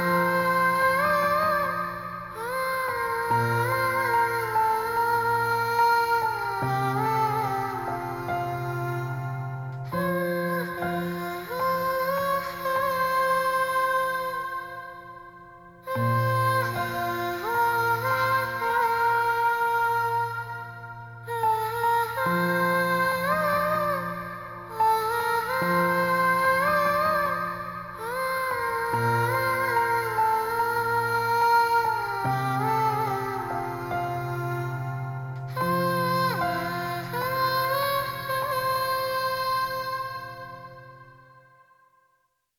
Bye.